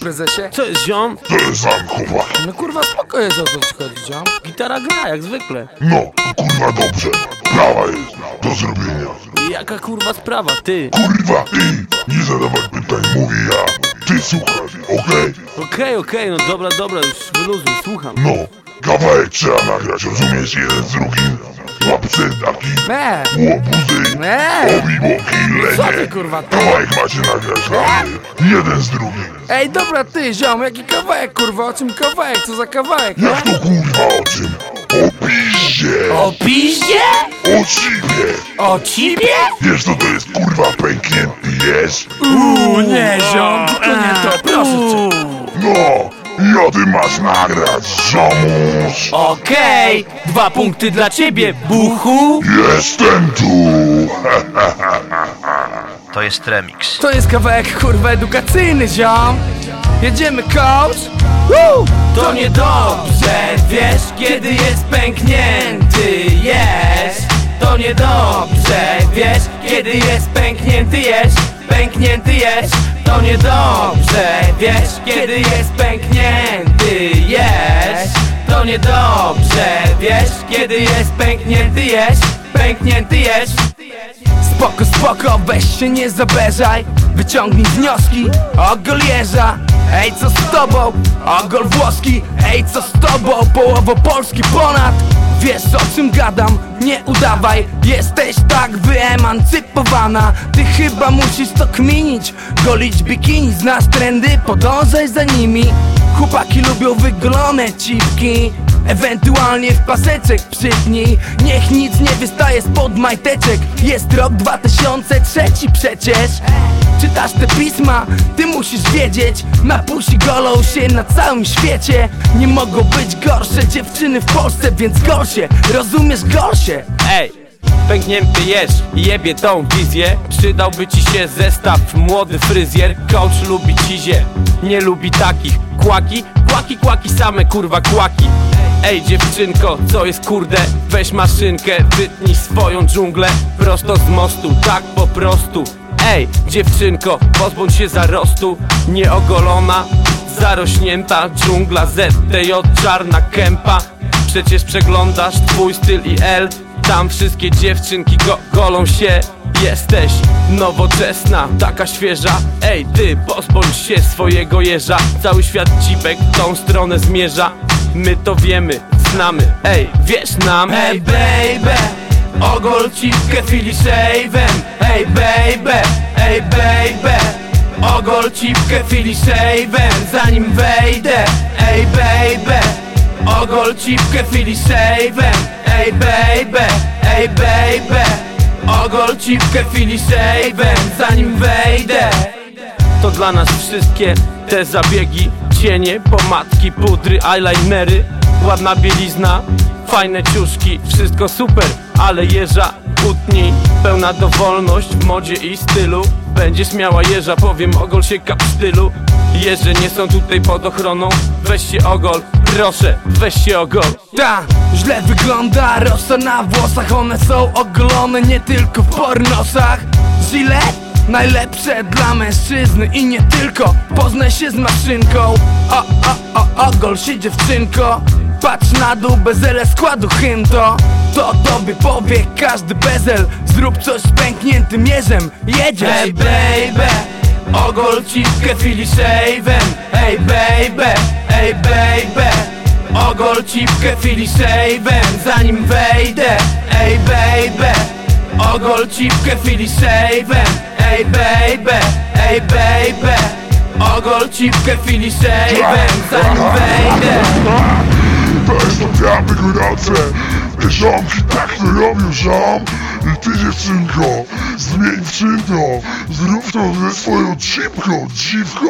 prezesie? Co jest ziom? To jest sam chłopak. No kurwa spoko jest o co ci chodzi, ziom. Gitara gra jak zwykle. No, kurwa dobrze. Prawa jest do zrobienia. Jaka kurwa sprawa, ty? Kurwa, ty! Nie zadawaj pytań, mówię ja. Ty słuchasz, okej? Okej, okej, no dobra, dobra, już wyluzuj, słucham. No, kawałek trzeba nagrać, rozumiesz? Jeden z drugim. Łapce, taki, Me, łobuzy, me. obi, boki, Co ty lenie. kurwa ty? Kawałek macie nagrać. Jeden z drugim. Ej, dobra ty, ziom, jaki kawałek kurwa, o czym kawałek, co za kawałek? Jak to kurwa o czym? O piździe! O piździe? O cibie! O cibie? Wiesz co to jest kurwa pęknięty jest? Uuu, nie, ziom, tylko nie to, proszę cię. No, ja ty masz nagrać, ziomuś! Okej, dwa punkty dla ciebie, buchu. Jestem tu! To jest remix. To jest kawałek kurwa edukacyjny, ziom. Jedziemy, coach. Woo! To niedobrze, wiesz, kiedy jest pęknięty jest. To niedobrze, wiesz, kiedy jest pęknięty jest. Pęknięty jest. To niedobrze, wiesz, kiedy jest pęknięty jest. To niedobrze, wiesz, kiedy jest pęknięty jest. Pęknięty jest. Spoko, spoko, weź się nie zabeżaj Wyciągnij wnioski, ogol jeża Ej, co z tobą? Ogol włoski Ej, co z tobą? Połowo Polski ponad Wiesz o czym gadam? Nie udawaj. Jesteś tak wyemancypowana. Ty chyba musisz to kminić. Golić bikini, znasz trendy? Podążaj za nimi. Chłopaki lubią wygolone cipki. Ewentualnie w paseczek przypnij Niech nic nie wystaje spod majteczek. Jest rok 2003 przecież Czytasz te pisma, ty musisz wiedzieć Na pusi golą się na całym świecie. Nie mogą być gorsze dziewczyny w Polsce Więc gorsze, rozumiesz gorsze? Ej, pęknięty jest, jebie tą wizję. Przydałby ci się zestaw, młody fryzjer. Coach lubi cizie, nie lubi takich. Kłaki, kłaki, kłaki, same kurwa kłaki. Ej dziewczynko, co jest kurde? Weź maszynkę, wytnij swoją dżunglę. Prosto z mostu, tak po prostu Ej dziewczynko, pozbądź się zarostu Nieogolona, zarośnięta dżungla ZTJ, czarna kępa. Przecież przeglądasz twój styl i L Tam wszystkie dziewczynki go golą się. Jesteś nowoczesna, taka świeża. Ej ty, pozbądź się swojego jeża. Cały świat cipek tą stronę zmierza. My to wiemy, znamy. Ej, wiesz nam? Ej baby, ogol cipkę filisejwem Ej baby, ej baby. Ogol cipkę filisejwem Zanim wejdę. Ej baby Ogol cipkę filisejwem Ej baby, ej baby. Ogol cipkę filisejwem Zanim wejdę. To dla nas wszystkie te zabiegi Cienie, pomadki, pudry, eyelinery. Ładna bielizna, fajne ciuszki Wszystko super, ale jeża utnij Pełna dowolność w modzie i stylu. Będziesz miała jeża, powiem ogol się kapsztylu Jeże nie są tutaj pod ochroną. Weź się ogol, proszę, weź się ogol. Ta, źle wygląda rosa na włosach. One są ogolone nie tylko w pornosach. Źle? Najlepsze dla mężczyzny i nie tylko. Poznaj się z maszynką. O, o, o, ogol się dziewczynko. Patrz na dół, bezele składu hymn to To tobie powie każdy bezel? Zrób coś z pękniętym mierzem Jedziesz. Ej baby, ogol cipkę filisejwem Ej baby, ej baby Ogol cipkę filisejwem Zanim wejdę Ej baby, ogol cipkę filisejwem Ej baby, ej baby Ogol cipkę filisejwem Zanim wejdę. Weź to diabły górace Ziomki tak to robią ziom. I ty dziewczynko Zmień w Zrób to ze swoją cipką Dziwko